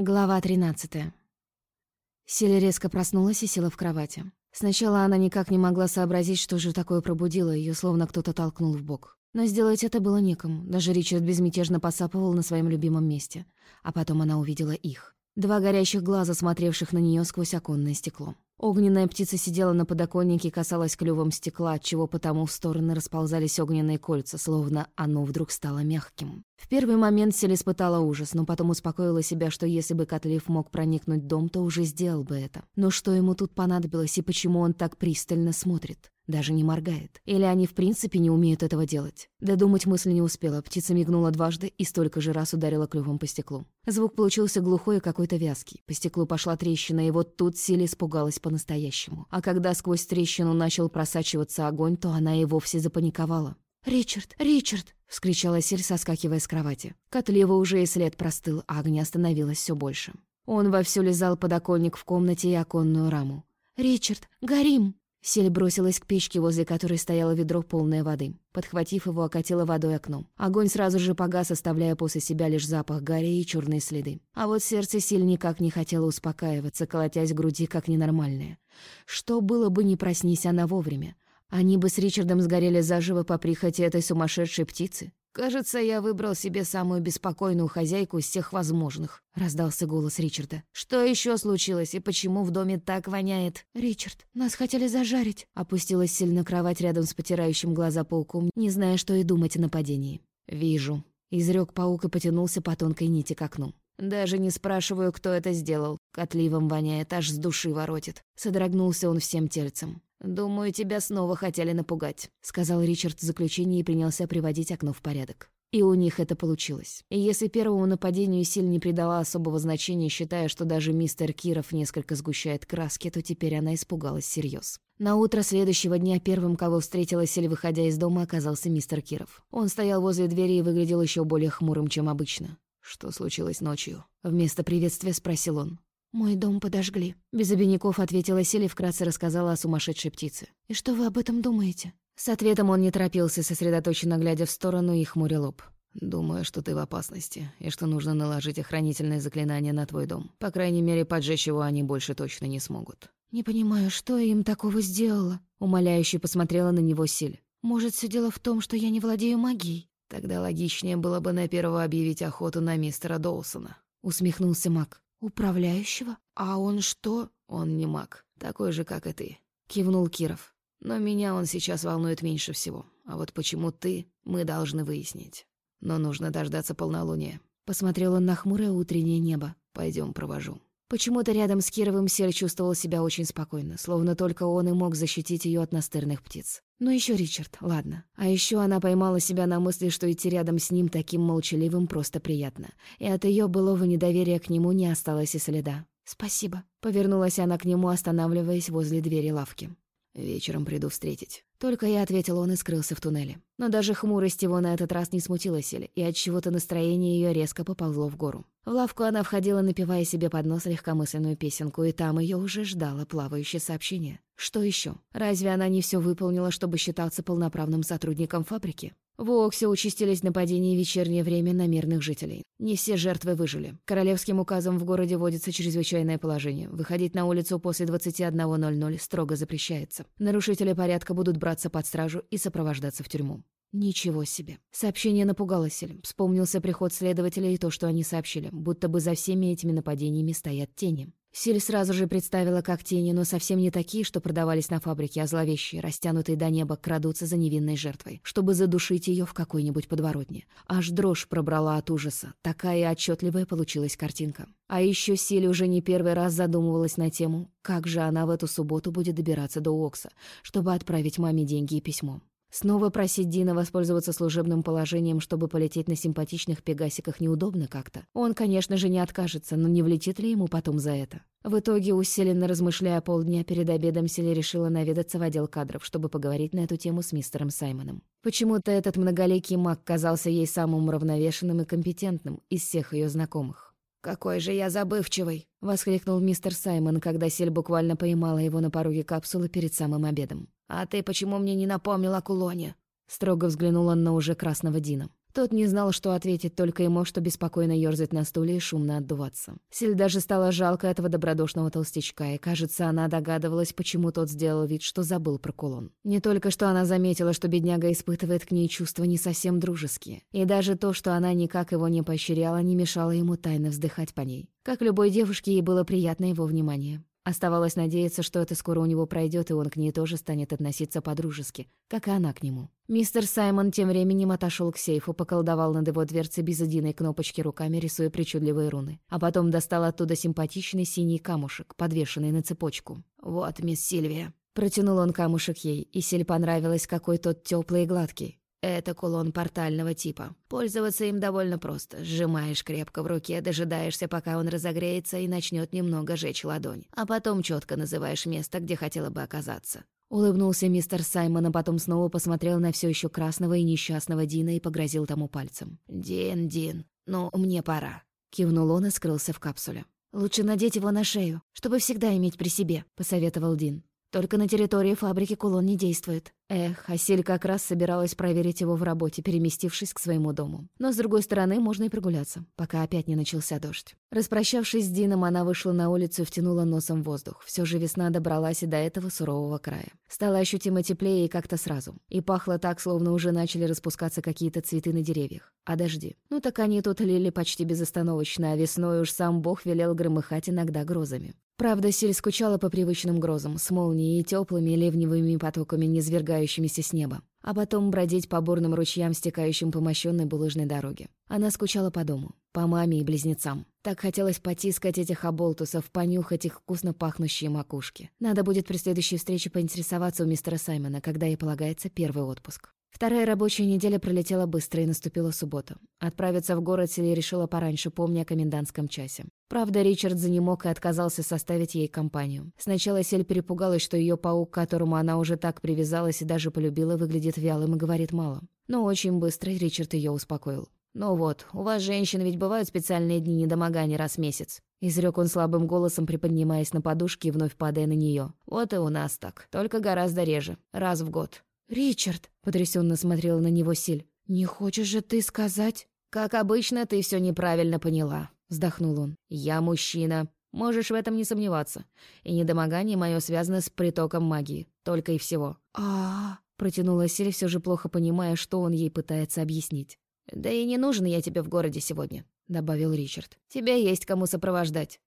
Глава 13. Селя резко проснулась и села в кровати. Сначала она никак не могла сообразить, что же такое пробудило ее, словно кто-то толкнул в бок. Но сделать это было некому, даже Ричард безмятежно посапывал на своем любимом месте. А потом она увидела их. Два горящих глаза, смотревших на нее сквозь оконное стекло. Огненная птица сидела на подоконнике и касалась клювом стекла, отчего потому в стороны расползались огненные кольца, словно оно вдруг стало мягким. В первый момент Сель испытала ужас, но потом успокоила себя, что если бы Котлив мог проникнуть в дом, то уже сделал бы это. Но что ему тут понадобилось и почему он так пристально смотрит? Даже не моргает. Или они в принципе не умеют этого делать? Додумать мысль не успела. Птица мигнула дважды и столько же раз ударила клювом по стеклу. Звук получился глухой и какой-то вязкий. По стеклу пошла трещина, и вот тут Силе испугалась по-настоящему. А когда сквозь трещину начал просачиваться огонь, то она и вовсе запаниковала. «Ричард! Ричард!» — вскричала Силь, соскакивая с кровати. Котлева уже и след простыл, а огня становилось все больше. Он вовсю лизал подоконник в комнате и оконную раму. «Ричард! Горим!» Сель бросилась к печке, возле которой стояло ведро полное воды. Подхватив его, окатила водой окно. Огонь сразу же погас, оставляя после себя лишь запах гари и черные следы. А вот сердце Сель никак не хотело успокаиваться, колотясь в груди как ненормальное. Что было бы, не проснись она вовремя? Они бы с Ричардом сгорели заживо по прихоти этой сумасшедшей птицы. «Кажется, я выбрал себе самую беспокойную хозяйку из всех возможных», — раздался голос Ричарда. «Что еще случилось и почему в доме так воняет?» «Ричард, нас хотели зажарить», — опустилась сильно кровать рядом с потирающим глаза пауком, не зная, что и думать о нападении. «Вижу», — изрек паук и потянулся по тонкой нити к окну. «Даже не спрашиваю, кто это сделал. Котливом воняет, аж с души воротит». Содрогнулся он всем тельцем. «Думаю, тебя снова хотели напугать», — сказал Ричард в заключении и принялся приводить окно в порядок. И у них это получилось. И если первому нападению Силь не придала особого значения, считая, что даже мистер Киров несколько сгущает краски, то теперь она испугалась всерьез. На утро следующего дня первым, кого встретила Силь, выходя из дома, оказался мистер Киров. Он стоял возле двери и выглядел еще более хмурым, чем обычно. «Что случилось ночью?» Вместо приветствия спросил он. «Мой дом подожгли», — без обиняков ответила Селия и вкратце рассказала о сумасшедшей птице. «И что вы об этом думаете?» С ответом он не торопился, сосредоточенно глядя в сторону и хмуря лоб. «Думаю, что ты в опасности, и что нужно наложить охранительное заклинание на твой дом. По крайней мере, поджечь его они больше точно не смогут». «Не понимаю, что я им такого сделала?» Умоляюще посмотрела на него Силь. «Может, все дело в том, что я не владею магией?» «Тогда логичнее было бы на первого объявить охоту на мистера Доусона», — усмехнулся маг. «Управляющего? А он что?» «Он не маг, такой же, как и ты», — кивнул Киров. «Но меня он сейчас волнует меньше всего. А вот почему ты, мы должны выяснить. Но нужно дождаться полнолуния». Посмотрел он на хмурое утреннее небо. Пойдем, провожу». Почему-то рядом с Кировым Сель чувствовал себя очень спокойно, словно только он и мог защитить ее от настырных птиц. Ну еще Ричард, ладно. А еще она поймала себя на мысли, что идти рядом с ним таким молчаливым просто приятно. И от ее былого недоверия к нему не осталось и следа. «Спасибо», — повернулась она к нему, останавливаясь возле двери лавки. «Вечером приду встретить». Только я ответил он и скрылся в туннеле. Но даже хмурость его на этот раз не смутила Сель, и от чего то настроение ее резко поползло в гору. В лавку она входила, напевая себе под нос легкомысленную песенку, и там ее уже ждало плавающее сообщение. Что еще? Разве она не все выполнила, чтобы считаться полноправным сотрудником фабрики? В Оксе участились нападения в вечернее время на мирных жителей. Не все жертвы выжили. Королевским указом в городе вводится чрезвычайное положение. Выходить на улицу после 21.00 строго запрещается. Нарушители порядка будут браться под стражу и сопровождаться в тюрьму. Ничего себе. Сообщение напугало Сель. Вспомнился приход следователя и то, что они сообщили, будто бы за всеми этими нападениями стоят тени. Силь сразу же представила, как тени, но совсем не такие, что продавались на фабрике, а зловещие, растянутые до неба, крадутся за невинной жертвой, чтобы задушить ее в какой-нибудь подворотне. Аж дрожь пробрала от ужаса. Такая отчетливая получилась картинка. А еще Силь уже не первый раз задумывалась на тему, как же она в эту субботу будет добираться до Окса, чтобы отправить маме деньги и письмо. Снова просить Дина воспользоваться служебным положением, чтобы полететь на симпатичных пегасиках неудобно как-то. Он, конечно же, не откажется, но не влетит ли ему потом за это? В итоге, усиленно размышляя полдня перед обедом, Селли решила наведаться в отдел кадров, чтобы поговорить на эту тему с мистером Саймоном. Почему-то этот многоликий маг казался ей самым уравновешенным и компетентным из всех ее знакомых. «Какой же я забывчивый!» — воскликнул мистер Саймон, когда Сель буквально поймала его на пороге капсулы перед самым обедом. «А ты почему мне не напомнил о кулоне?» Строго взглянул он на уже красного Дина. Тот не знал, что ответить, только мог что беспокойно ёрзать на стуле и шумно отдуваться. Силь даже стало жалко этого добродушного толстячка, и, кажется, она догадывалась, почему тот сделал вид, что забыл про кулон. Не только что она заметила, что бедняга испытывает к ней чувства не совсем дружеские, и даже то, что она никак его не поощряла, не мешало ему тайно вздыхать по ней. Как любой девушке, ей было приятно его внимание. Оставалось надеяться, что это скоро у него пройдет, и он к ней тоже станет относиться по-дружески, как и она к нему. Мистер Саймон тем временем отошел к сейфу, поколдовал над его дверцей без единой кнопочки руками, рисуя причудливые руны. А потом достал оттуда симпатичный синий камушек, подвешенный на цепочку. «Вот, мисс Сильвия». Протянул он камушек ей, и Силь понравилось, какой тот теплый и гладкий. Это кулон портального типа. Пользоваться им довольно просто. Сжимаешь крепко в руке, дожидаешься, пока он разогреется и начнет немного жечь ладонь. А потом четко называешь место, где хотела бы оказаться. Улыбнулся мистер Саймон, а потом снова посмотрел на все еще красного и несчастного Дина и погрозил тому пальцем. «Дин, Дин, ну, мне пора». Кивнул он и скрылся в капсуле. «Лучше надеть его на шею, чтобы всегда иметь при себе», — посоветовал Дин. «Только на территории фабрики кулон не действует». Эх, Асель как раз собиралась проверить его в работе, переместившись к своему дому. Но, с другой стороны, можно и прогуляться, пока опять не начался дождь. Распрощавшись с Дином, она вышла на улицу и втянула носом воздух. Все же весна добралась и до этого сурового края. Стало ощутимо теплее и как-то сразу. И пахло так, словно уже начали распускаться какие-то цветы на деревьях. А дожди? Ну так они тут лили почти безостановочно, а весной уж сам Бог велел громыхать иногда грозами. Правда, Силь скучала по привычным грозам, с молнией и теплыми ливневыми потоками, низвергающимися с неба, а потом бродить по бурным ручьям, стекающим по мощенной булыжной дороге. Она скучала по дому, по маме и близнецам. Так хотелось потискать этих оболтусов, понюхать их вкусно пахнущие макушки. Надо будет при следующей встрече поинтересоваться у мистера Саймона, когда ей полагается первый отпуск. Вторая рабочая неделя пролетела быстро, и наступила суббота. Отправиться в город Сели решила пораньше, помня о комендантском часе. Правда, Ричард занемог и отказался составить ей компанию. Сначала Сель перепугалась, что ее паук, к которому она уже так привязалась и даже полюбила, выглядит вялым и говорит мало. Но очень быстро Ричард ее успокоил. «Ну вот, у вас, женщин, ведь бывают специальные дни недомогания раз в месяц», — изрек он слабым голосом, приподнимаясь на подушке и вновь падая на нее. «Вот и у нас так, только гораздо реже, раз в год». «Ричард!» — потрясенно смотрела на него Силь. «Не хочешь же ты сказать...» «Как обычно, ты все неправильно поняла», — вздохнул он. «Я мужчина. Можешь в этом не сомневаться. И недомогание мое связано с притоком магии. Только и всего». А, протянула Силь, все же плохо понимая, что он ей пытается объяснить. «Да и не нужен я тебе в городе сегодня», — добавил Ричард. «Тебя есть кому сопровождать».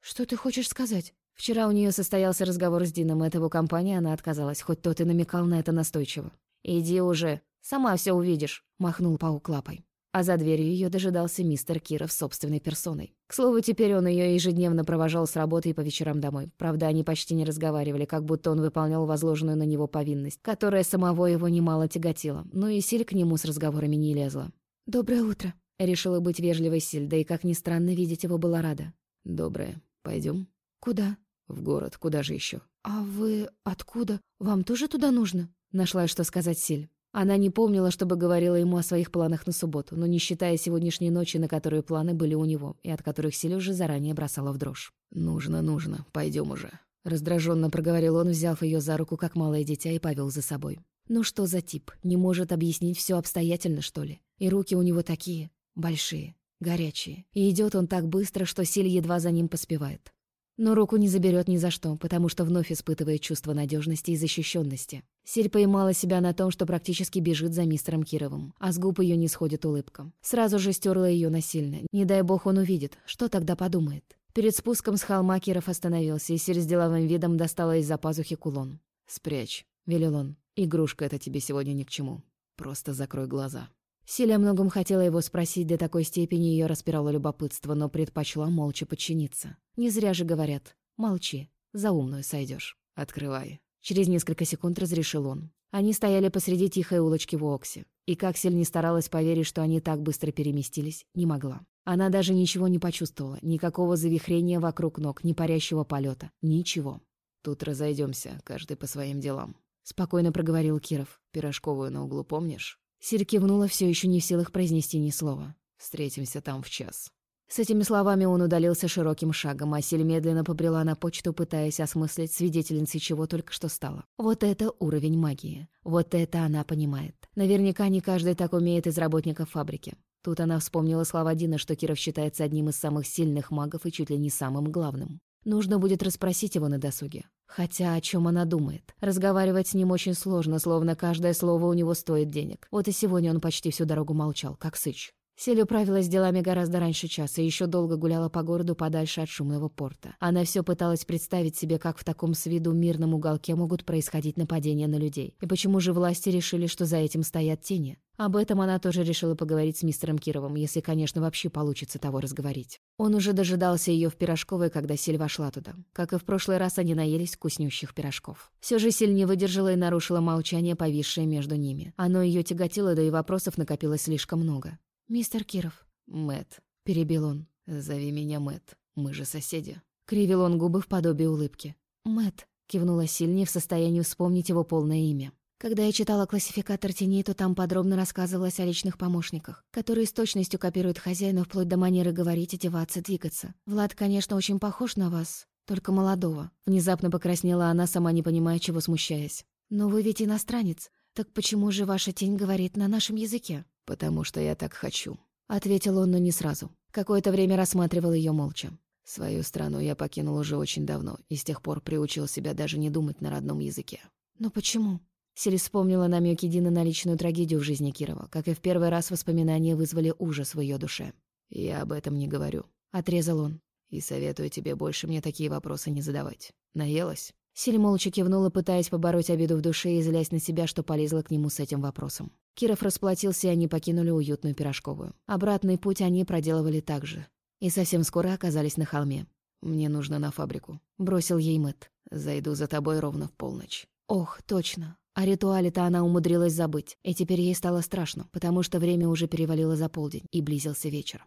«Что ты хочешь сказать?» Вчера у нее состоялся разговор с Дином, и от его компании она отказалась, хоть тот и намекал на это настойчиво. «Иди уже, сама все увидишь», — махнул паук лапой. А за дверью ее дожидался мистер Киров собственной персоной. К слову, теперь он ее ежедневно провожал с работы и по вечерам домой. Правда, они почти не разговаривали, как будто он выполнял возложенную на него повинность, которая самого его немало тяготила. Но и Силь к нему с разговорами не лезла. «Доброе утро», — решила быть вежливой Силь, да и, как ни странно, видеть его была рада. «Доброе. Пойдем. «Куда?» «В город. Куда же еще? «А вы откуда? Вам тоже туда нужно?» Нашла, что сказать Силь. Она не помнила, чтобы говорила ему о своих планах на субботу, но не считая сегодняшней ночи, на которую планы были у него, и от которых Силь уже заранее бросала в дрожь. «Нужно, нужно. Пойдем уже». Раздраженно проговорил он, взяв ее за руку, как малое дитя, и повел за собой. «Ну что за тип? Не может объяснить все обстоятельно, что ли? И руки у него такие, большие, горячие. И идет он так быстро, что Силь едва за ним поспевает. Но руку не заберет ни за что, потому что вновь испытывает чувство надежности и защищенности. Силь поймала себя на том, что практически бежит за мистером Кировым, а с губ ее не сходит улыбка. Сразу же стерла ее насильно. Не дай бог он увидит, что тогда подумает. Перед спуском с холма Киров остановился, и Силь с деловым видом достала из-за пазухи кулон. «Спрячь», — велел он. «Игрушка это тебе сегодня ни к чему. Просто закрой глаза». Силя о многом хотела его спросить, до такой степени ее распирало любопытство, но предпочла молча подчиниться. Не зря же говорят «молчи, за умную сойдешь. «Открывай». Через несколько секунд разрешил он. Они стояли посреди тихой улочки в Оксе. И как Силь не старалась поверить, что они так быстро переместились, не могла. Она даже ничего не почувствовала, никакого завихрения вокруг ног, ни парящего полета, ничего. «Тут разойдемся, каждый по своим делам», — спокойно проговорил Киров. «Пирожковую на углу помнишь?» Сир кивнула, все еще не в силах произнести ни слова. «Встретимся там в час». С этими словами он удалился широким шагом, а Силь медленно побрела на почту, пытаясь осмыслить свидетельницей чего только что стало. Вот это уровень магии. Вот это она понимает. Наверняка не каждый так умеет из работников фабрики. Тут она вспомнила слова Дина, что Киров считается одним из самых сильных магов и чуть ли не самым главным. Нужно будет расспросить его на досуге. Хотя о чем она думает? Разговаривать с ним очень сложно, словно каждое слово у него стоит денег. Вот и сегодня он почти всю дорогу молчал, как сыч. Сель управилась делами гораздо раньше часа и еще долго гуляла по городу подальше от шумного порта. Она все пыталась представить себе, как в таком с виду мирном уголке могут происходить нападения на людей. И почему же власти решили, что за этим стоят тени? Об этом она тоже решила поговорить с мистером Кировым, если, конечно, вообще получится того разговорить. Он уже дожидался ее в пирожковой, когда Силь вошла туда. Как и в прошлый раз, они наелись вкуснющих пирожков. Все же Силь не выдержала и нарушила молчание, повисшее между ними. Оно ее тяготило, да и вопросов накопилось слишком много. «Мистер Киров». Мэт, перебил он. «Зови меня Мэт. Мы же соседи». Кривил он губы в подобии улыбки. Мэт, кивнула сильнее в состоянии вспомнить его полное имя. Когда я читала классификатор теней, то там подробно рассказывалось о личных помощниках, которые с точностью копируют хозяина вплоть до манеры говорить, одеваться, двигаться. Влад, конечно, очень похож на вас, только молодого. Внезапно покраснела она, сама не понимая, чего смущаясь. Но вы ведь иностранец. Так почему же ваша тень говорит на нашем языке? «Потому что я так хочу», — ответил он, но не сразу. Какое-то время рассматривал ее молча. «Свою страну я покинул уже очень давно, и с тех пор приучил себя даже не думать на родном языке». «Но почему?» Сели вспомнила намеки Дины на личную трагедию в жизни Кирова, как и в первый раз воспоминания вызвали ужас в ее душе. «Я об этом не говорю», — отрезал он. «И советую тебе больше мне такие вопросы не задавать. Наелась?» Силь молча кивнула, пытаясь побороть обиду в душе и злясь на себя, что полезла к нему с этим вопросом. Киров расплатился, и они покинули уютную пирожковую. Обратный путь они проделывали так же. И совсем скоро оказались на холме. «Мне нужно на фабрику», — бросил ей Мэтт. «Зайду за тобой ровно в полночь». Ох, точно. О ритуале-то она умудрилась забыть. И теперь ей стало страшно, потому что время уже перевалило за полдень, и близился вечер.